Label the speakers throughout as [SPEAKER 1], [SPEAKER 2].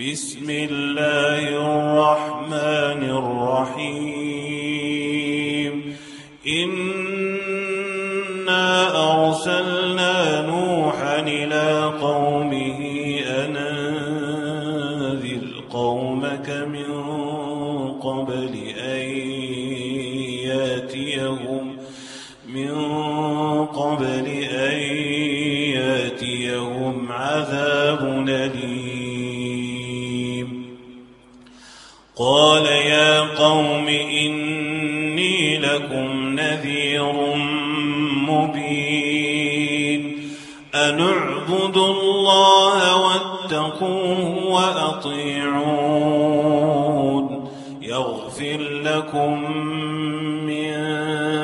[SPEAKER 1] بسم الله الرحمن الرحيم. إنا أرسلنا نوحا إلى قومه أن أنذر قومك من قبل أن يأتيهم من قبل أن يأتيهم عذاب أليم. قال يا قوم إني لكم نذير مبين أن اعبدوا الله واتقوه وأطيعون يغفر لكم من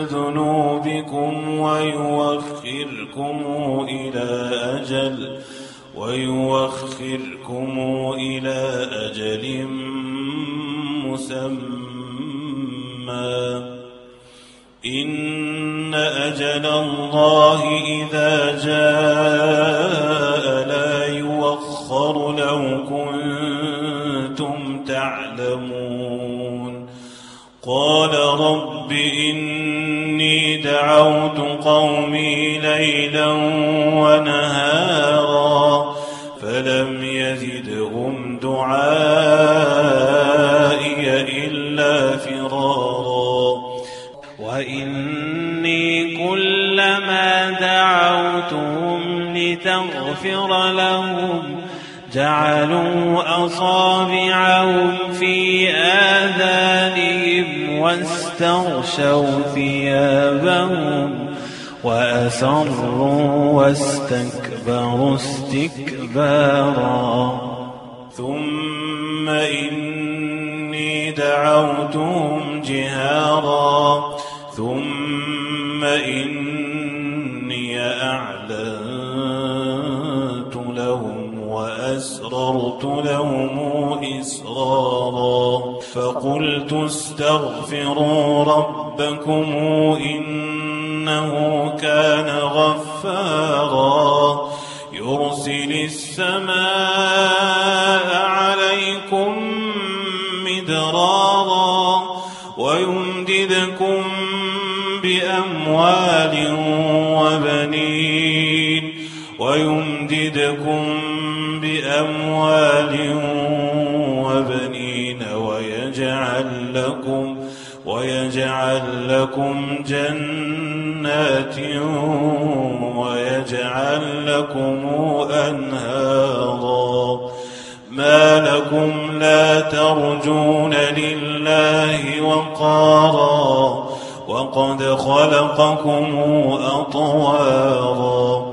[SPEAKER 1] ذنوبكم ويوخركم إلى أجل ويوخركم إلى أجل مسمى. إن أجل الله إذا جاء لا يوخر لو كنتم تعلمون. قال رب إني دعوت قومي ليلا ونهارا فلم يزدهم دعائي كلما دعوتهم لتغفر لهم جعلوا أصابعهم في آذانهم واستغشوا ثيابهم وأسروا واستكبروا استكبارا. ثم إني دعوتهم جهارا. لهم إسرارا فقلت استغفروا ربكم إنه كان غفارا. يرسل السماء عليكم مدرارا ويمددكم بأموال وبنين ويمددكم بأموال وبنين ويجعل لكم ويجعل لكم جنات ويجعل لكم أنهارا. ما لكم لا ترجون لله وقارا. وقد خلقكم أطوارا.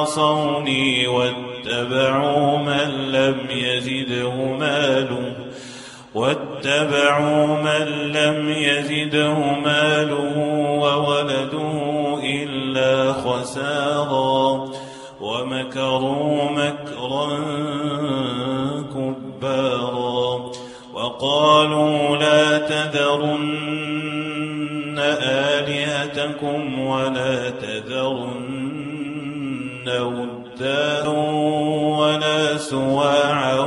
[SPEAKER 1] عصوني واتبعوا من لم يزده ماله واتبعوا من لم يزده ماله وولده إلا خسارا ومكروا مكرا كبارا وقالوا لا تذرن آلهتكم ولا تذرن ودا ولا سواعا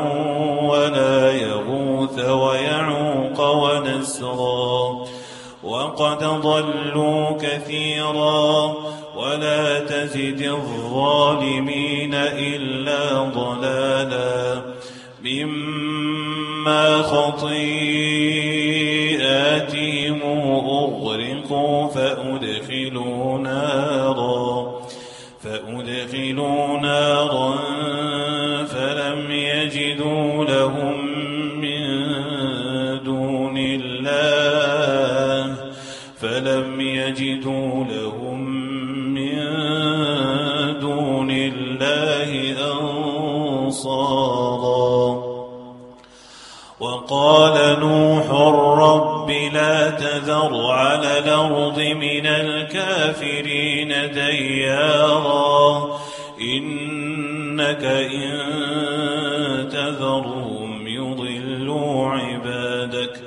[SPEAKER 1] ولا يغوث ويعوق ونسرا وقد ضلوا كثيرا ولا تزد الظالمين إلا ضلالا مما خطيئاتهم يجدوا لهم من دون الله فلم يجدوا لهم من دون الله أنصارا. وقال نوح رب لا تذر على الأرض من الكافرين ديارا. إنك إن تذرهم يضلوا عبادك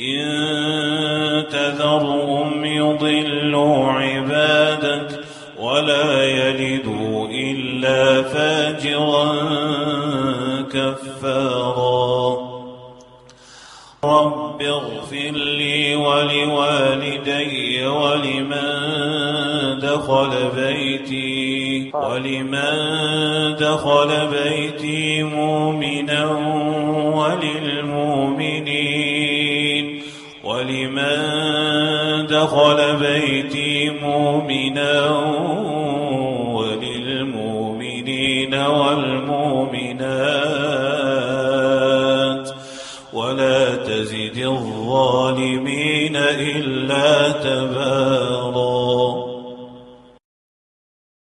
[SPEAKER 1] إن تذرهم يضلوا عبادك ولا يلدوا إلا فاجرا كفارا. رب اغفر لي ولوالدي ولمن دخل بيتي. ولمن دخل بيتي مؤمنا وللمؤمنين. ولمن دخل بيتي مؤمنا وللمؤمنين والمؤمنات. ولا تزد الظالمين إلا تبارا